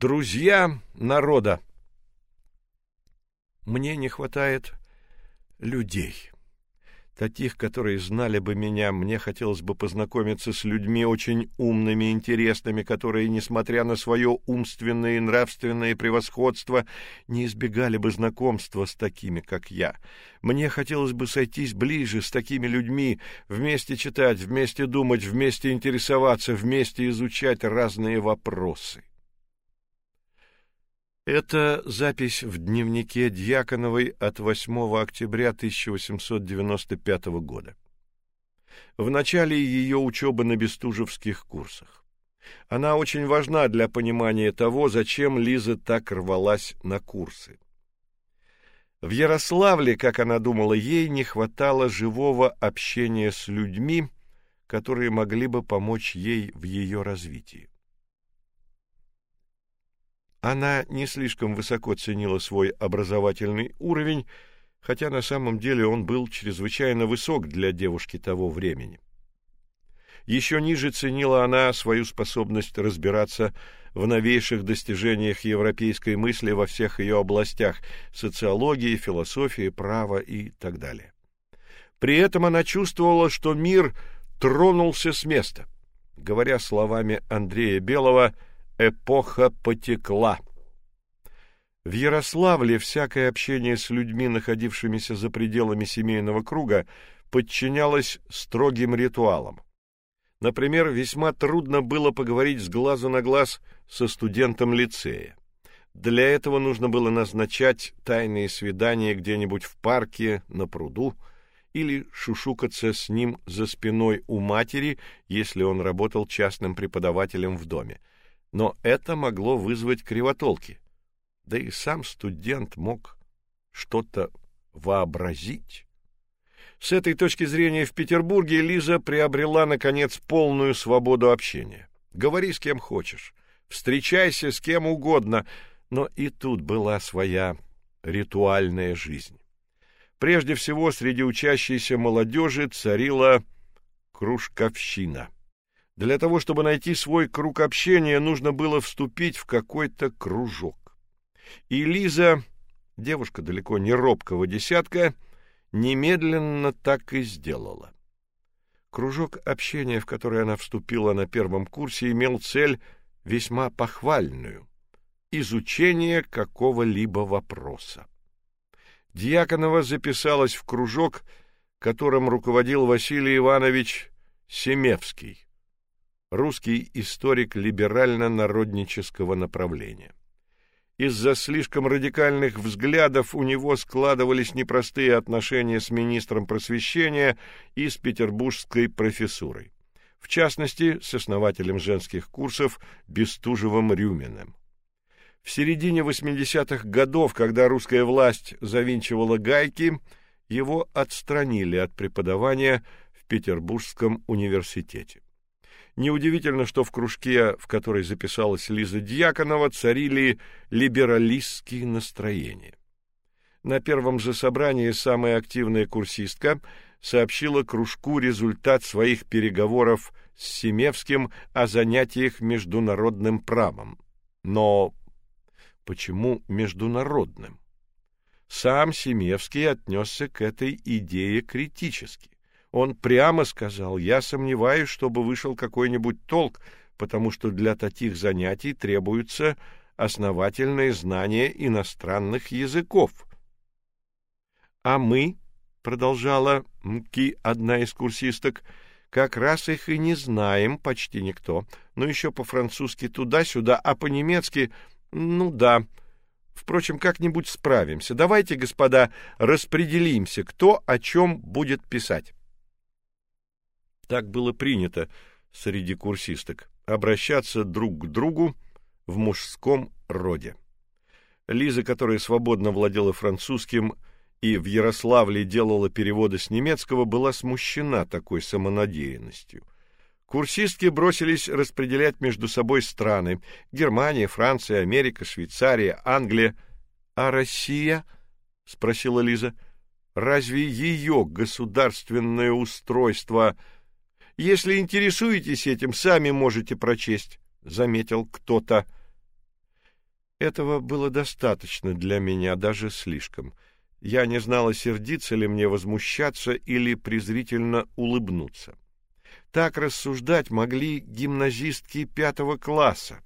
Друзья народа. Мне не хватает людей. Таких, которые знали бы меня, мне хотелось бы познакомиться с людьми очень умными интересными, которые, несмотря на свое умственное и нравственное превосходство, не избегали бы знакомства с такими, как я. Мне хотелось бы сойтись ближе с такими людьми, вместе читать, вместе думать, вместе интересоваться, вместе изучать разные вопросы. Это запись в дневнике Дьяконовой от 8 октября 1895 года. В начале ее учебы на Бестужевских курсах. Она очень важна для понимания того, зачем Лиза так рвалась на курсы. В Ярославле, как она думала, ей не хватало живого общения с людьми, которые могли бы помочь ей в ее развитии. Она не слишком высоко ценила свой образовательный уровень, хотя на самом деле он был чрезвычайно высок для девушки того времени. Еще ниже ценила она свою способность разбираться в новейших достижениях европейской мысли во всех ее областях: социологии, философии, права и так далее. При этом она чувствовала, что мир тронулся с места. Говоря словами Андрея Белого, Эпоха потекла. В Ярославле всякое общение с людьми, находившимися за пределами семейного круга, подчинялось строгим ритуалам. Например, весьма трудно было поговорить с глазу на глаз со студентом лицея. Для этого нужно было назначать тайные свидания где-нибудь в парке, на пруду, или шушукаться с ним за спиной у матери, если он работал частным преподавателем в доме но это могло вызвать кривотолки. Да и сам студент мог что-то вообразить. С этой точки зрения в Петербурге Лиза приобрела наконец полную свободу общения. Говори с кем хочешь, встречайся с кем угодно, но и тут была своя ритуальная жизнь. Прежде всего, среди учащейся молодежи царила кружковщина. Для того, чтобы найти свой круг общения, нужно было вступить в какой-то кружок. И Лиза, девушка далеко не робкого десятка, немедленно так и сделала. Кружок общения, в который она вступила на первом курсе, имел цель весьма похвальную изучение какого-либо вопроса. Дьяконова записалась в кружок, которым руководил Василий Иванович Семевский русский историк либерально-народнического направления. Из-за слишком радикальных взглядов у него складывались непростые отношения с министром просвещения и с петербургской профессурой. В частности, с основателем женских курсов Бестужевым Рюминым. В середине 80-х годов, когда русская власть завинчивала гайки, его отстранили от преподавания в Петербургском университете. Неудивительно, что в кружке, в который записалась Лиза Дьяконова, царили либералистские настроения. На первом же собрании самая активная курсистка сообщила кружку результат своих переговоров с Семевским о занятиях международным правом. Но почему международным? Сам Семевский отнесся к этой идее критически. Он прямо сказал: "Я сомневаюсь, чтобы вышел какой-нибудь толк, потому что для таких занятий требуется основательное знание иностранных языков". А мы, продолжала Мки, одна из курсисток, как раз их и не знаем почти никто. Ну еще по-французски туда-сюда, а по-немецки, ну да. Впрочем, как-нибудь справимся. Давайте, господа, распределимся, кто о чем будет писать. Так было принято среди курсисток обращаться друг к другу в мужском роде. Лиза, которая свободно владела французским и в Ярославле делала переводы с немецкого, была смущена такой самонадеянностью. Курсистки бросились распределять между собой страны: Германия, Франция, Америка, Швейцария, Англия, а Россия? спросила Лиза. Разве ее государственное устройство если интересуетесь этим, сами можете прочесть, заметил кто-то. Этого было достаточно для меня, даже слишком. Я не знала, сердиться ли мне, возмущаться или презрительно улыбнуться. Так рассуждать могли гимназистки пятого класса.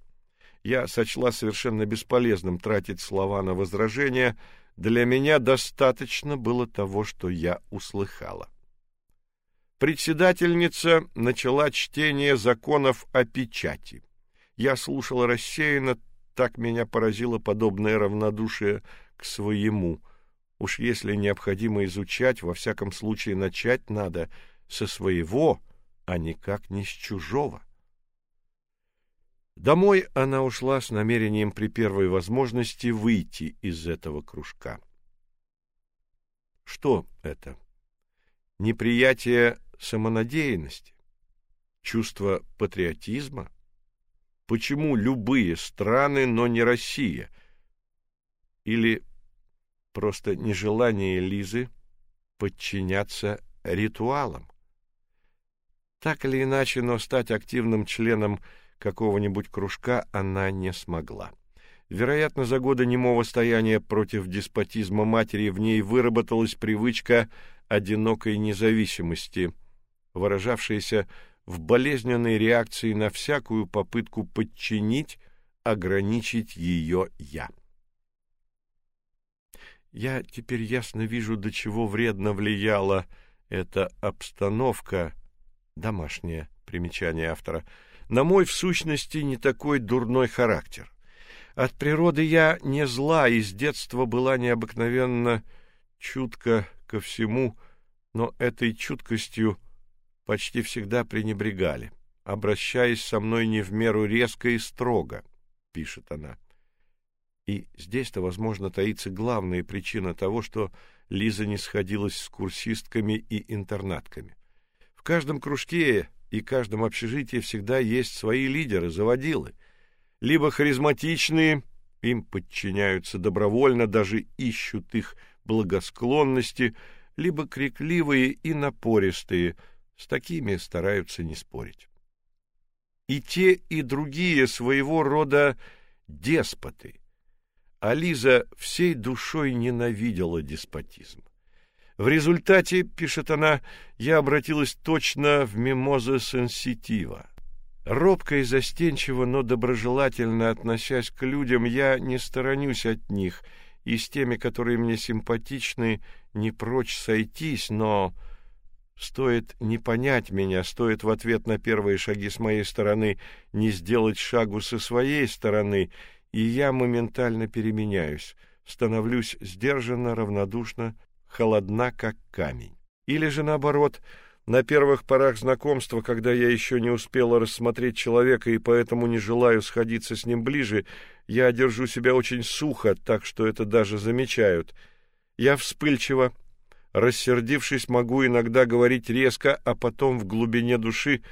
Я сочла совершенно бесполезным тратить слова на возражения, для меня достаточно было того, что я услыхала. Председательница начала чтение законов о печати. Я слушала рассеянно, так меня поразило подобное равнодушие к своему. Уж если необходимо изучать, во всяком случае начать надо со своего, а никак не с чужого. Домой она ушла с намерением при первой возможности выйти из этого кружка. Что это? Неприятие самонадеянности, чувство патриотизма? Почему любые страны, но не Россия? Или просто нежелание Лизы подчиняться ритуалам? Так или иначе, но стать активным членом какого-нибудь кружка она не смогла. Вероятно, за годы немого стояния против деспотизма матери в ней выработалась привычка одинокой независимости, выражавшаяся в болезненной реакции на всякую попытку подчинить, ограничить ее «я». Я теперь ясно вижу, до чего вредно влияла эта обстановка, домашнее примечание автора, на мой в сущности не такой дурной характер. От природы я не зла и с детства была необыкновенно чутка ко всему, но этой чуткостью почти всегда пренебрегали, обращаясь со мной не в меру резко и строго, пишет она. И здесь-то, возможно, таится главная причина того, что Лиза не сходилась с курсистками и интернатками. В каждом кружке и каждом общежитии всегда есть свои лидеры, заводилы, либо харизматичные, им подчиняются добровольно, даже ищут их благосклонности, либо крикливые и напористые, с такими стараются не спорить. И те, и другие своего рода деспоты. А Лиза всей душой ненавидела деспотизм. В результате, пишет она, я обратилась точно в мимоза сенситива. Робко и застенчиво, но доброжелательно относясь к людям, я не сторонюсь от них, и с теми, которые мне симпатичны, не прочь сойтись, но стоит не понять меня, стоит в ответ на первые шаги с моей стороны не сделать шагу со своей стороны, и я моментально переменяюсь, становлюсь сдержанно, равнодушно, холодна, как камень. Или же наоборот, на первых порах знакомства, когда я еще не успела рассмотреть человека и поэтому не желаю сходиться с ним ближе, я держу себя очень сухо, так что это даже замечают. Я вспыльчива, рассердившись, могу иногда говорить резко, а потом в глубине души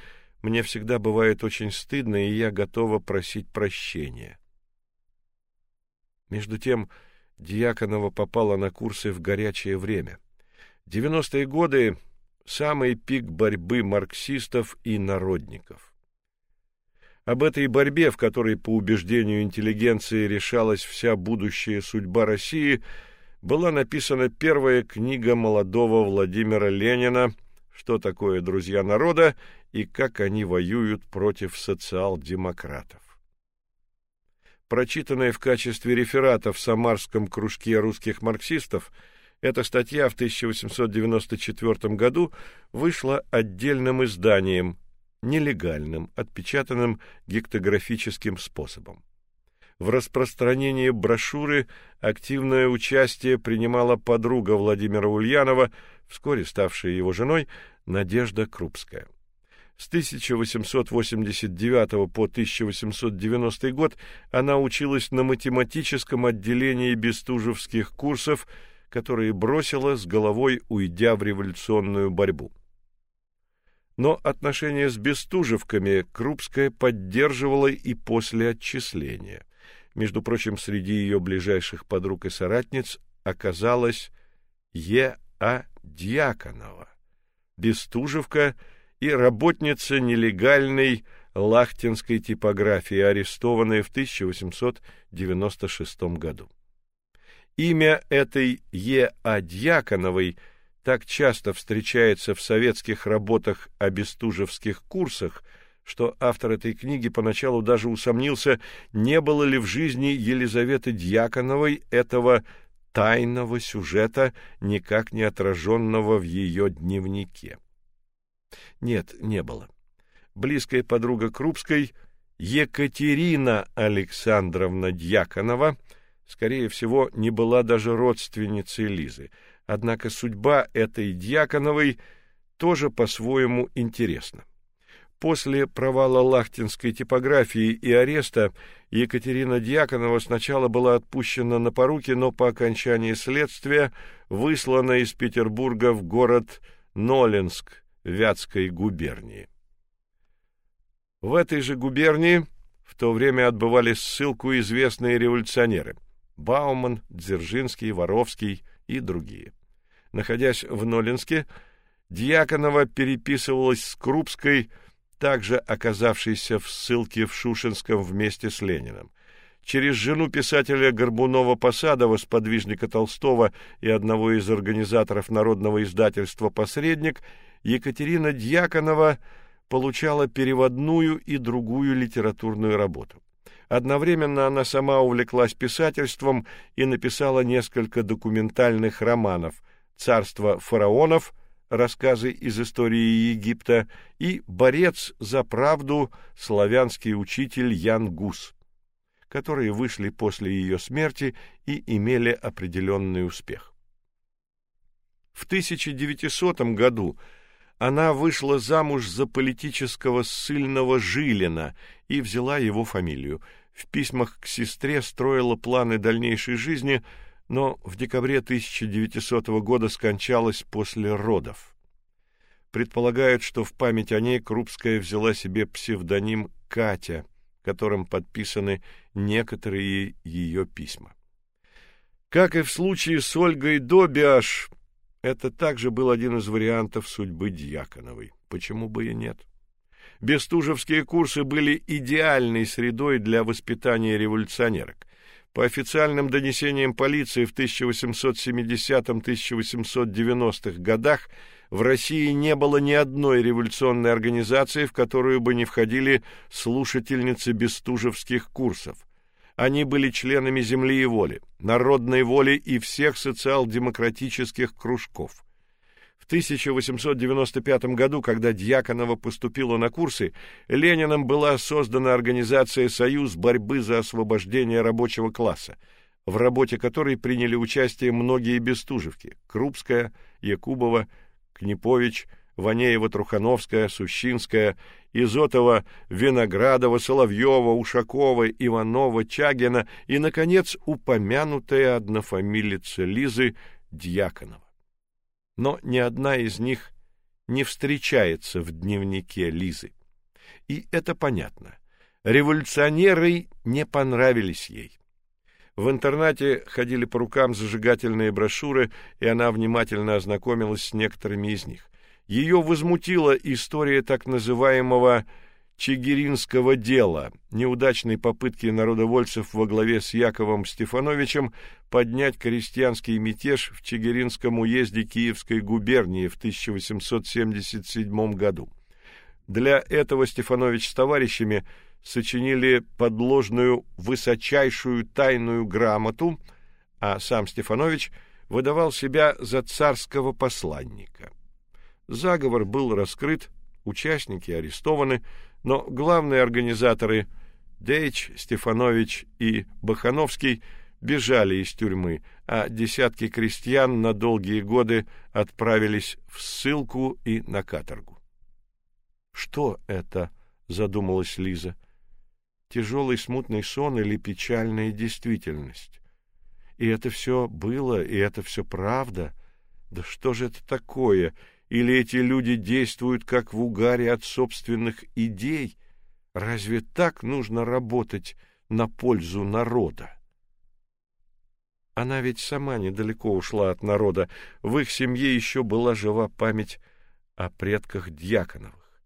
мне всегда бывает очень стыдно, и я готова просить прощения. Между тем, Дьяконова попала на курсы в горячее время. 90-е годы самый пик борьбы марксистов и народников. Об этой борьбе, в которой по убеждению интеллигенции решалась вся будущая судьба России, была написана первая книга молодого Владимира Ленина «Что такое друзья народа и как они воюют против социал-демократов» прочитанная в качестве реферата в Самарском кружке русских марксистов, эта статья в 1894 году вышла отдельным изданием, нелегальным, отпечатанным гектографическим способом. В распространении брошюры активное участие принимала подруга Владимира Ульянова, вскоре ставшая его женой, Надежда Крупская. С 1889 по 1890 год она училась на математическом отделении Бестужевских курсов, которые бросила с головой, уйдя в революционную борьбу. Но отношения с Бестужевками Крупская поддерживала и после отчисления. Между прочим, среди ее ближайших подруг и соратниц оказалась Е.А. Дьяконова. Бестужевка — и работница нелегальной лахтинской типографии, арестованные в 1896 году. Имя этой Е.А. Дьяконовой так часто встречается в советских работах о бестужевских курсах, что автор этой книги поначалу даже усомнился, не было ли в жизни Елизаветы Дьяконовой этого тайного сюжета, никак не отраженного в ее дневнике. Нет, не было. Близкая подруга Крупской, Екатерина Александровна Дьяконова, скорее всего, не была даже родственницей Лизы. Однако судьба этой Дьяконовой тоже по-своему интересна. После провала лахтинской типографии и ареста Екатерина Дьяконова сначала была отпущена на поруки, но по окончании следствия выслана из Петербурга в город Нолинск Вятской губернии. В этой же губернии в то время отбывали ссылку известные революционеры: Бауман, Дзержинский, Воровский и другие. Находясь в Нолинске, Дьяконова переписывалась с Крупской также оказавшийся в ссылке в Шушинском вместе с Лениным. Через жену писателя Горбунова-Посадова, сподвижника Толстого и одного из организаторов народного издательства «Посредник», Екатерина Дьяконова получала переводную и другую литературную работу. Одновременно она сама увлеклась писательством и написала несколько документальных романов «Царство фараонов», рассказы из истории Египта и борец за правду славянский учитель Ян Гус, которые вышли после ее смерти и имели определенный успех. В 1900 году она вышла замуж за политического ссыльного Жилина и взяла его фамилию. В письмах к сестре строила планы дальнейшей жизни – но в декабре 1900 года скончалась после родов. Предполагают, что в память о ней Крупская взяла себе псевдоним Катя, которым подписаны некоторые ее письма. Как и в случае с Ольгой Добиаш, это также был один из вариантов судьбы Дьяконовой. Почему бы и нет? Бестужевские курсы были идеальной средой для воспитания революционерок. По официальным донесениям полиции в 1870-1890-х годах в России не было ни одной революционной организации, в которую бы не входили слушательницы бестужевских курсов. Они были членами «Земли и воли», «Народной воли» и всех социал-демократических кружков. В 1895 году, когда Дьяконова поступила на курсы, Лениным была создана организация Союз борьбы за освобождение рабочего класса, в работе которой приняли участие многие бестужевки: Крупская, Якубова, Книпович, Ванеева-Трухановская, Сущинская, Изотова, Виноградова, Соловьева, Ушакова, Иванова, Чагина и наконец упомянутая однофамилица Лизы Дьяконова но ни одна из них не встречается в дневнике Лизы. И это понятно. Революционеры не понравились ей. В интернате ходили по рукам зажигательные брошюры, и она внимательно ознакомилась с некоторыми из них. Ее возмутила история так называемого Чигиринского дела, неудачной попытки народовольцев во главе с Яковом Стефановичем поднять крестьянский мятеж в Чигиринском уезде Киевской губернии в 1877 году. Для этого Стефанович с товарищами сочинили подложную высочайшую тайную грамоту, а сам Стефанович выдавал себя за царского посланника. Заговор был раскрыт, участники арестованы, но главные организаторы Дейч, Стефанович и Бахановский бежали из тюрьмы, а десятки крестьян на долгие годы отправились в ссылку и на каторгу. Что это? задумалась Лиза. Тяжелый смутный сон или печальная действительность? И это все было, и это все правда. Да что же это такое? Или эти люди действуют как в угаре от собственных идей? Разве так нужно работать на пользу народа? Она ведь сама недалеко ушла от народа. В их семье еще была жива память о предках Дьяконовых.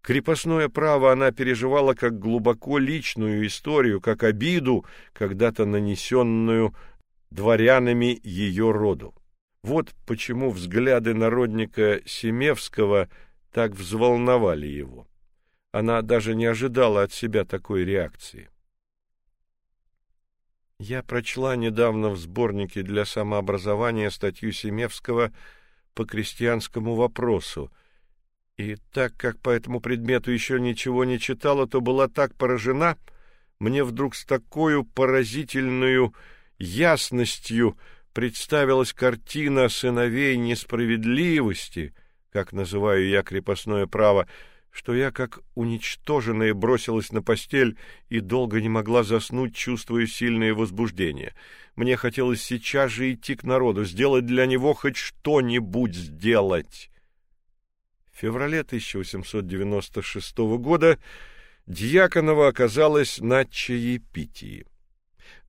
Крепостное право она переживала как глубоко личную историю, как обиду, когда-то нанесенную дворянами ее роду. Вот почему взгляды народника Семевского так взволновали его. Она даже не ожидала от себя такой реакции. Я прочла недавно в сборнике для самообразования статью Семевского по крестьянскому вопросу. И так как по этому предмету еще ничего не читала, то была так поражена, мне вдруг с такой поразительной ясностью представилась картина сыновей несправедливости, как называю я крепостное право, что я, как уничтоженная, бросилась на постель и долго не могла заснуть, чувствуя сильное возбуждение. Мне хотелось сейчас же идти к народу, сделать для него хоть что-нибудь сделать. В феврале 1896 года Дьяконова оказалась на чаепитии.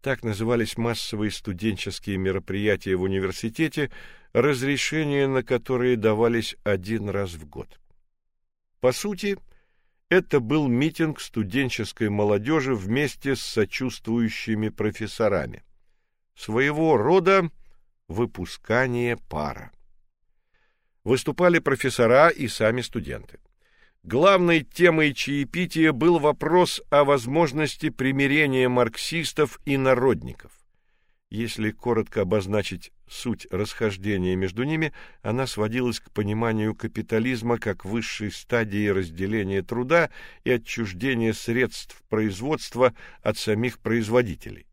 Так назывались массовые студенческие мероприятия в университете, разрешения на которые давались один раз в год. По сути, это был митинг студенческой молодежи вместе с сочувствующими профессорами. Своего рода выпускание пара. Выступали профессора и сами студенты. Главной темой чаепития был вопрос о возможности примирения марксистов и народников. Если коротко обозначить суть расхождения между ними, она сводилась к пониманию капитализма как высшей стадии разделения труда и отчуждения средств производства от самих производителей.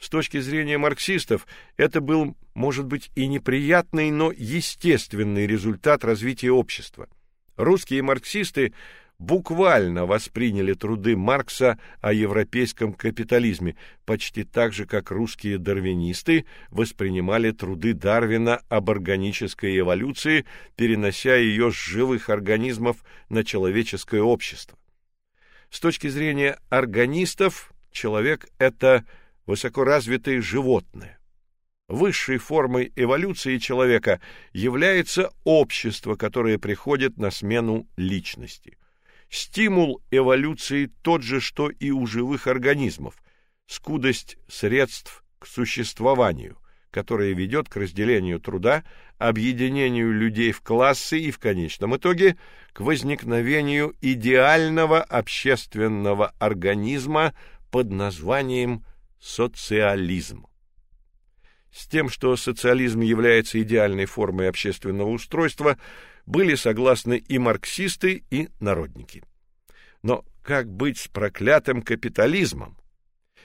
С точки зрения марксистов, это был, может быть, и неприятный, но естественный результат развития общества. Русские марксисты буквально восприняли труды Маркса о европейском капитализме, почти так же, как русские дарвинисты воспринимали труды Дарвина об органической эволюции, перенося ее с живых организмов на человеческое общество. С точки зрения органистов, человек — это высокоразвитое животное. Высшей формой эволюции человека является общество, которое приходит на смену личности. Стимул эволюции тот же, что и у живых организмов скудость средств к существованию, которая ведет к разделению труда, объединению людей в классы и в конечном итоге к возникновению идеального общественного организма под названием социализм. С тем, что социализм является идеальной формой общественного устройства, были согласны и марксисты, и народники. Но как быть с проклятым капитализмом?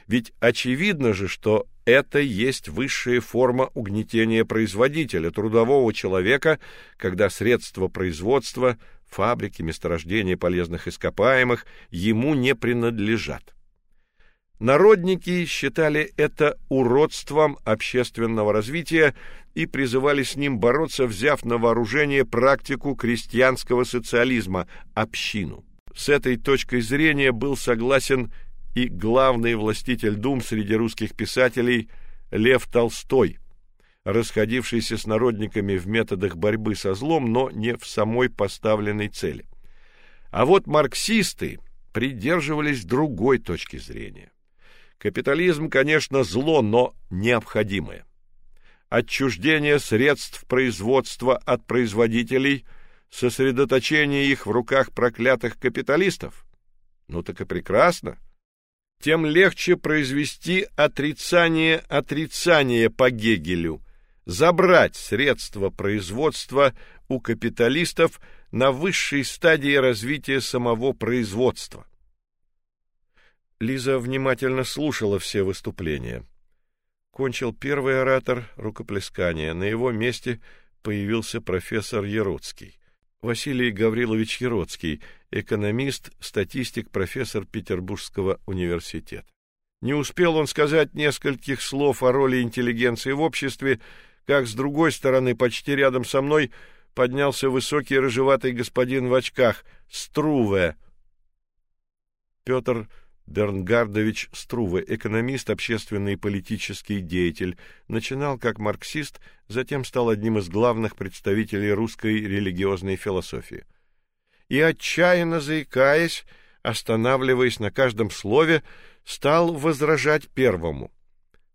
Ведь очевидно же, что это есть высшая форма угнетения производителя, трудового человека, когда средства производства, фабрики, месторождения полезных ископаемых ему не принадлежат. Народники считали это уродством общественного развития и призывали с ним бороться, взяв на вооружение практику крестьянского социализма общину. С этой точкой зрения был согласен и главный властитель дум среди русских писателей Лев Толстой, расходившийся с народниками в методах борьбы со злом, но не в самой поставленной цели. А вот марксисты придерживались другой точки зрения. Капитализм, конечно, зло, но необходимое. Отчуждение средств производства от производителей, сосредоточение их в руках проклятых капиталистов. Ну так и прекрасно. Тем легче произвести отрицание отрицания по Гегелю, забрать средства производства у капиталистов на высшей стадии развития самого производства. Лиза внимательно слушала все выступления. Кончил первый оратор рукоплескание. На его месте появился профессор Ероцкий. Василий Гаврилович Ероцкий, экономист, статистик, профессор Петербургского университета. Не успел он сказать нескольких слов о роли интеллигенции в обществе, как с другой стороны, почти рядом со мной, поднялся высокий рыжеватый господин в очках, Струве. Петр Бернгардович Струве, экономист, общественный и политический деятель, начинал как марксист, затем стал одним из главных представителей русской религиозной философии. и, отчаянно заикаясь, останавливаясь на каждом слове, стал возражать первому.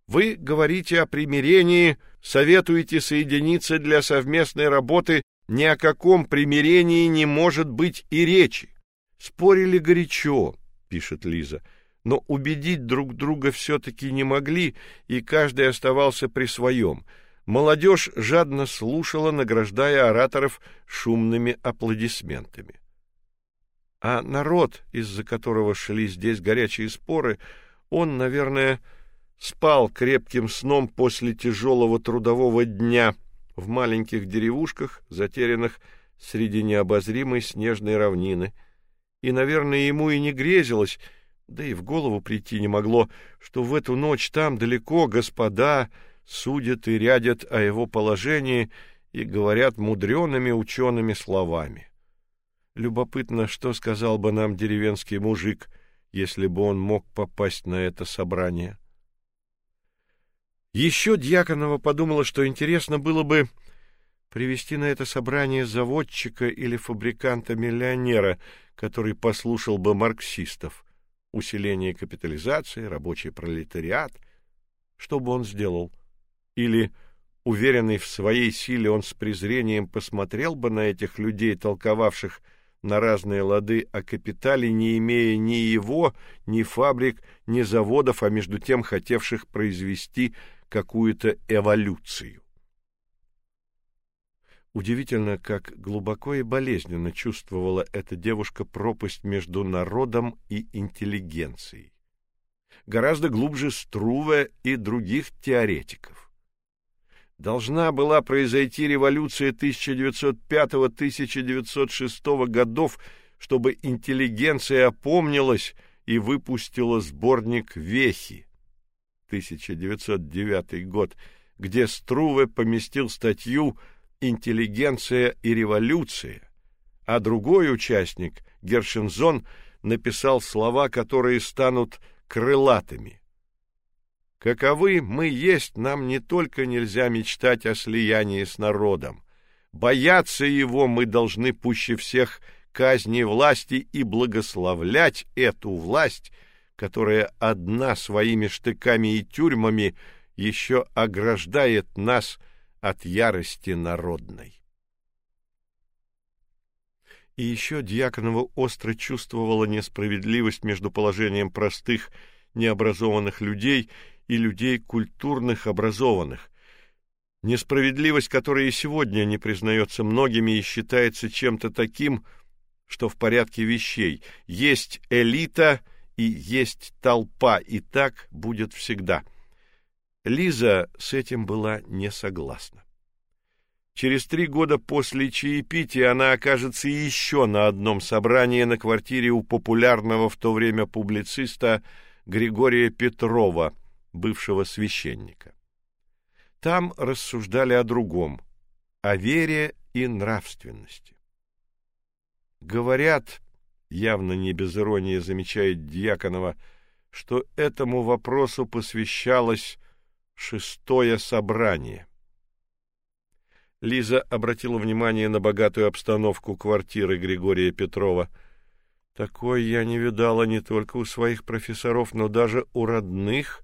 Вы говорите о примирении, советуете соединиться для совместной работы, ни о каком примирении не может быть и речи. Спорили горячо, пишет Лиза, но убедить друг друга все таки не могли, и каждый оставался при своем. Молодежь жадно слушала, награждая ораторов шумными аплодисментами. А народ, из-за которого шли здесь горячие споры, он, наверное, спал крепким сном после тяжелого трудового дня в маленьких деревушках, затерянных среди необозримой снежной равнины. И, наверное, ему и не грезилось, да и в голову прийти не могло, что в эту ночь там далеко господа судят и рядят о его положении и говорят мудреными учеными словами. Любопытно, что сказал бы нам деревенский мужик, если бы он мог попасть на это собрание. Еще Дьяконова подумала, что интересно было бы привести на это собрание заводчика или фабриканта-миллионера, который послушал бы марксистов. Усиление капитализации, рабочий пролетариат. Что бы он сделал? Или, уверенный в своей силе, он с презрением посмотрел бы на этих людей, толковавших на разные лады о капитале, не имея ни его, ни фабрик, ни заводов, а между тем хотевших произвести какую-то эволюцию. Удивительно, как глубоко и болезненно чувствовала эта девушка пропасть между народом и интеллигенцией. Гораздо глубже Струве и других теоретиков должна была произойти революция 1905-1906 годов, чтобы интеллигенция опомнилась и выпустила сборник Вехи 1909 год, где Струве поместил статью Интеллигенция и революция, а другой участник, Гершензон, написал слова, которые станут крылатыми. Каковы мы есть, нам не только нельзя мечтать о слиянии с народом. Бояться его мы должны пуще всех казни власти и благословлять эту власть, которая одна своими штыками и тюрьмами еще ограждает нас от ярости народной. И еще Дьяконова остро чувствовала несправедливость между положением простых, необразованных людей и людей культурных, образованных. Несправедливость, которая и сегодня не признается многими и считается чем-то таким, что в порядке вещей. Есть элита и есть толпа, и так будет всегда. Лиза с этим была не согласна. Через три года после чаепития она окажется еще на одном собрании на квартире у популярного в то время публициста Григория Петрова – бывшего священника. Там рассуждали о другом, о вере и нравственности. Говорят, явно не без иронии замечает Дьяконова, что этому вопросу посвящалось шестое собрание. Лиза обратила внимание на богатую обстановку квартиры Григория Петрова. Такой я не видала не только у своих профессоров, но даже у родных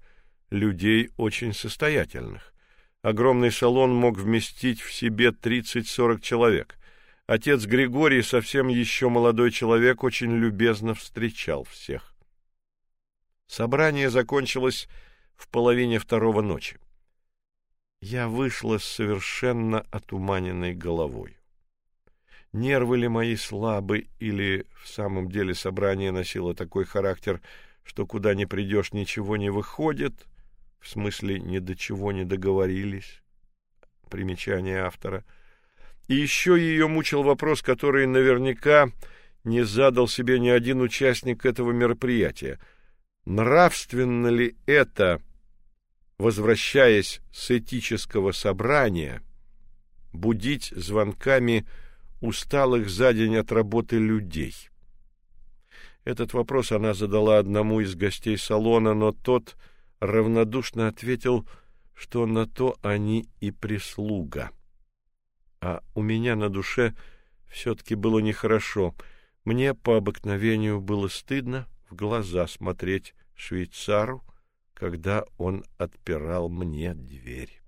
людей очень состоятельных. Огромный салон мог вместить в себе 30-40 человек. Отец Григорий, совсем еще молодой человек, очень любезно встречал всех. Собрание закончилось в половине второго ночи. Я вышла с совершенно отуманенной головой. Нервы ли мои слабы, или в самом деле собрание носило такой характер, что куда ни придешь, ничего не выходит — в смысле ни до чего не договорились. Примечание автора. И еще ее мучил вопрос, который наверняка не задал себе ни один участник этого мероприятия. Нравственно ли это, возвращаясь с этического собрания, будить звонками усталых за день от работы людей? Этот вопрос она задала одному из гостей салона, но тот равнодушно ответил, что на то они и прислуга. А у меня на душе все таки было нехорошо. Мне по обыкновению было стыдно в глаза смотреть швейцару, когда он отпирал мне дверь.